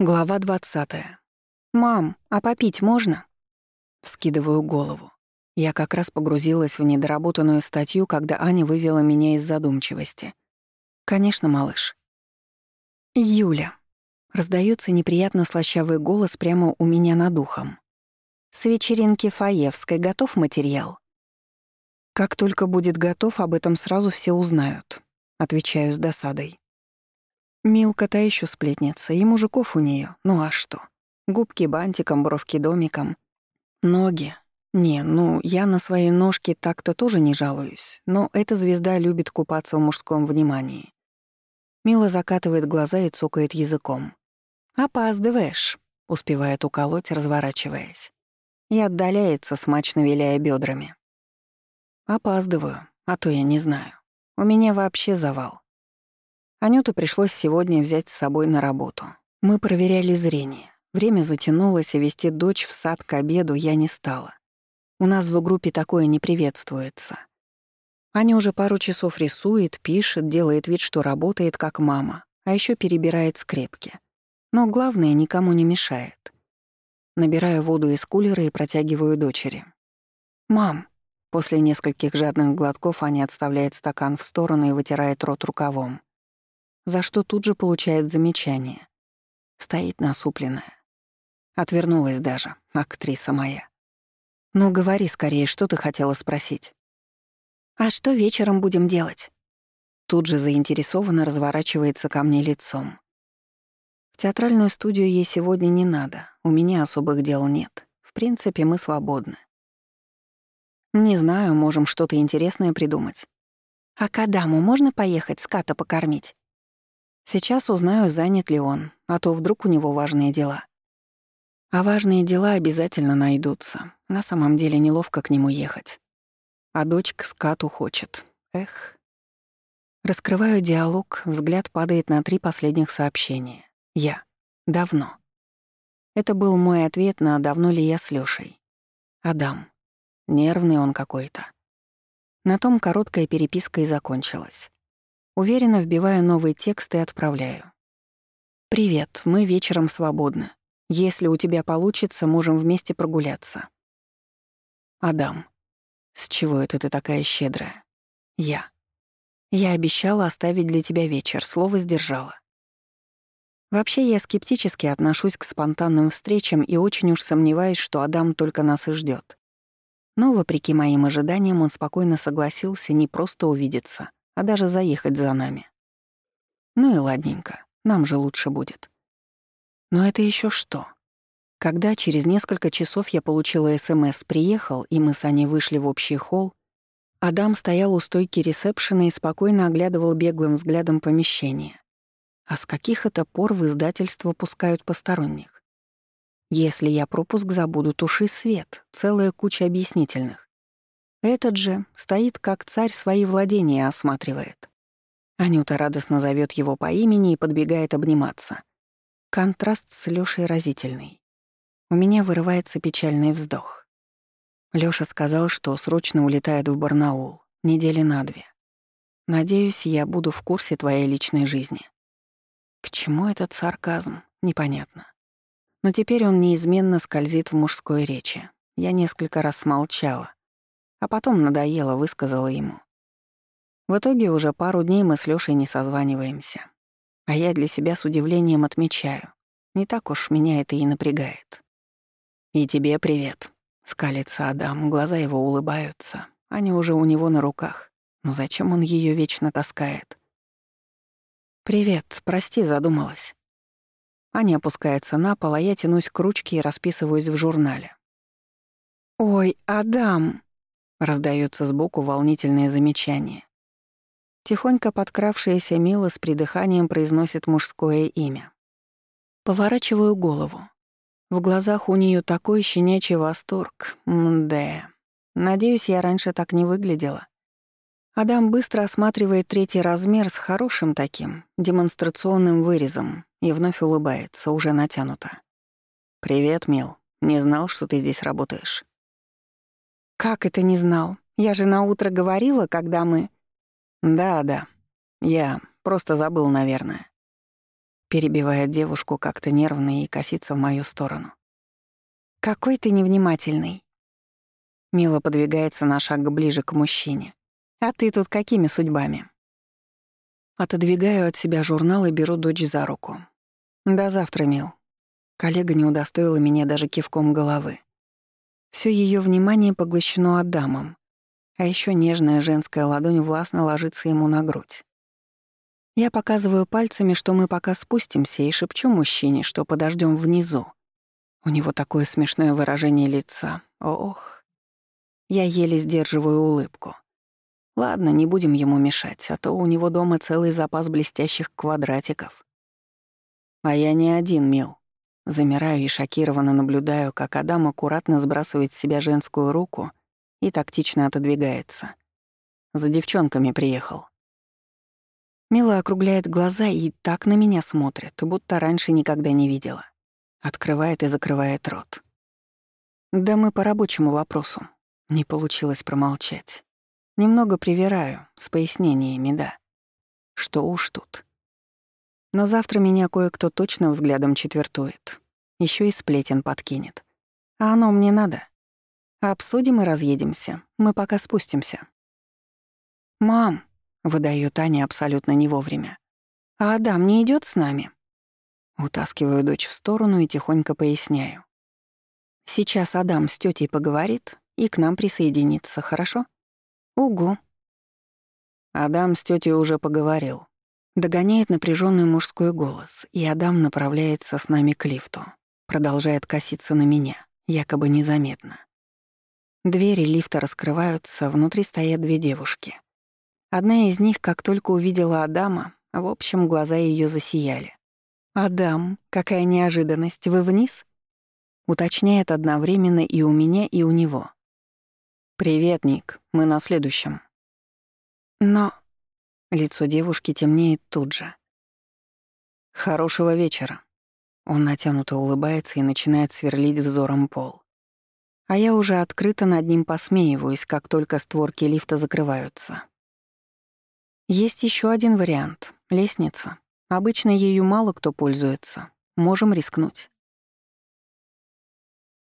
Глава 20. «Мам, а попить можно?» Вскидываю голову. Я как раз погрузилась в недоработанную статью, когда Аня вывела меня из задумчивости. «Конечно, малыш». «Юля». Раздается неприятно слащавый голос прямо у меня над ухом. «С вечеринки Фаевской готов материал?» «Как только будет готов, об этом сразу все узнают», — отвечаю с досадой. Милка та еще сплетница, и мужиков у нее. Ну а что? Губки бантиком, бровки домиком. Ноги. Не, ну, я на свои ножки так-то тоже не жалуюсь, но эта звезда любит купаться в мужском внимании. Мила закатывает глаза и цокает языком. «Опаздываешь», — успевает уколоть, разворачиваясь. И отдаляется, смачно виляя бедрами. «Опаздываю, а то я не знаю. У меня вообще завал. Анюту пришлось сегодня взять с собой на работу. Мы проверяли зрение. Время затянулось, и вести дочь в сад к обеду я не стала. У нас в группе такое не приветствуется. Аня уже пару часов рисует, пишет, делает вид, что работает как мама, а еще перебирает скрепки. Но главное, никому не мешает. Набираю воду из кулера и протягиваю дочери. «Мам!» После нескольких жадных глотков Аня отставляет стакан в сторону и вытирает рот рукавом за что тут же получает замечание. Стоит насупленная. Отвернулась даже, актриса моя. «Ну, говори скорее, что ты хотела спросить?» «А что вечером будем делать?» Тут же заинтересованно разворачивается ко мне лицом. В театральную студию ей сегодня не надо, у меня особых дел нет. В принципе, мы свободны. Не знаю, можем что-то интересное придумать. А к Адаму можно поехать ската покормить? Сейчас узнаю, занят ли он, а то вдруг у него важные дела. А важные дела обязательно найдутся. На самом деле неловко к нему ехать. А дочь к скату хочет. Эх. Раскрываю диалог, взгляд падает на три последних сообщения. Я. Давно. Это был мой ответ на «давно ли я с Лёшей». Адам. Нервный он какой-то. На том короткая переписка и закончилась. Уверенно вбиваю новый текст и отправляю. «Привет, мы вечером свободны. Если у тебя получится, можем вместе прогуляться». Адам. «С чего это ты такая щедрая?» Я. «Я обещала оставить для тебя вечер, слово сдержала». Вообще, я скептически отношусь к спонтанным встречам и очень уж сомневаюсь, что Адам только нас и ждет. Но, вопреки моим ожиданиям, он спокойно согласился не просто увидеться, а даже заехать за нами. Ну и ладненько, нам же лучше будет. Но это еще что? Когда через несколько часов я получила СМС «Приехал», и мы с Аней вышли в общий холл, Адам стоял у стойки ресепшена и спокойно оглядывал беглым взглядом помещение. А с каких это пор в издательство пускают посторонних? Если я пропуск забуду, туши свет, целая куча объяснительных. Этот же стоит как царь свои владения осматривает. Анюта радостно зовет его по имени и подбегает обниматься. Контраст с Лёшей разительный. У меня вырывается печальный вздох. Лёша сказал, что срочно улетает в Барнаул, недели на две. Надеюсь, я буду в курсе твоей личной жизни. К чему этот сарказм, непонятно. Но теперь он неизменно скользит в мужской речи. Я несколько раз молчала, а потом надоело, высказала ему. В итоге уже пару дней мы с Лёшей не созваниваемся. А я для себя с удивлением отмечаю. Не так уж меня это и напрягает. «И тебе привет», — скалится Адам, глаза его улыбаются. Они уже у него на руках. Но зачем он ее вечно таскает? «Привет, прости, задумалась». Аня опускается на пол, а я тянусь к ручке и расписываюсь в журнале. «Ой, Адам!» Раздается сбоку волнительное замечание. Тихонько подкравшаяся Мила с придыханием произносит мужское имя. Поворачиваю голову. В глазах у нее такой щенячий восторг. Мда. Надеюсь, я раньше так не выглядела. Адам быстро осматривает третий размер с хорошим таким, демонстрационным вырезом и вновь улыбается, уже натянуто. «Привет, Мил. Не знал, что ты здесь работаешь». «Как это не знал? Я же на утро говорила, когда мы...» «Да, да. Я просто забыл, наверное». перебивает девушку как-то нервно и косится в мою сторону. «Какой ты невнимательный!» Мила подвигается на шаг ближе к мужчине. «А ты тут какими судьбами?» Отодвигаю от себя журнал и беру дочь за руку. «До завтра, Мил». Коллега не удостоила меня даже кивком головы. Все ее внимание поглощено Адамом, а еще нежная женская ладонь властно ложится ему на грудь. Я показываю пальцами, что мы пока спустимся, и шепчу мужчине, что подождем внизу. У него такое смешное выражение лица. Ох. Я еле сдерживаю улыбку. Ладно, не будем ему мешать, а то у него дома целый запас блестящих квадратиков. А я не один, мил. Замираю и шокированно наблюдаю, как Адам аккуратно сбрасывает с себя женскую руку и тактично отодвигается. За девчонками приехал. Мила округляет глаза и так на меня смотрит, будто раньше никогда не видела. Открывает и закрывает рот. Да мы по рабочему вопросу. Не получилось промолчать. Немного привираю, с пояснениями, да. Что уж тут. Но завтра меня кое-кто точно взглядом четвертует. Еще и сплетен подкинет. А оно мне надо. Обсудим и разъедемся. Мы пока спустимся. «Мам», — выдает Таня абсолютно не вовремя. «А Адам не идет с нами?» Утаскиваю дочь в сторону и тихонько поясняю. «Сейчас Адам с тетей поговорит и к нам присоединится, хорошо?» «Угу». Адам с тетей уже поговорил. Догоняет напряженный мужской голос, и Адам направляется с нами к лифту. Продолжает коситься на меня, якобы незаметно. Двери лифта раскрываются, внутри стоят две девушки. Одна из них, как только увидела Адама, в общем, глаза ее засияли. «Адам, какая неожиданность, вы вниз?» Уточняет одновременно и у меня, и у него. «Привет, Ник, мы на следующем». «Но...» Лицо девушки темнеет тут же. «Хорошего вечера». Он натянуто улыбается и начинает сверлить взором пол. А я уже открыто над ним посмеиваюсь, как только створки лифта закрываются. Есть еще один вариант — лестница. Обычно ею мало кто пользуется. Можем рискнуть.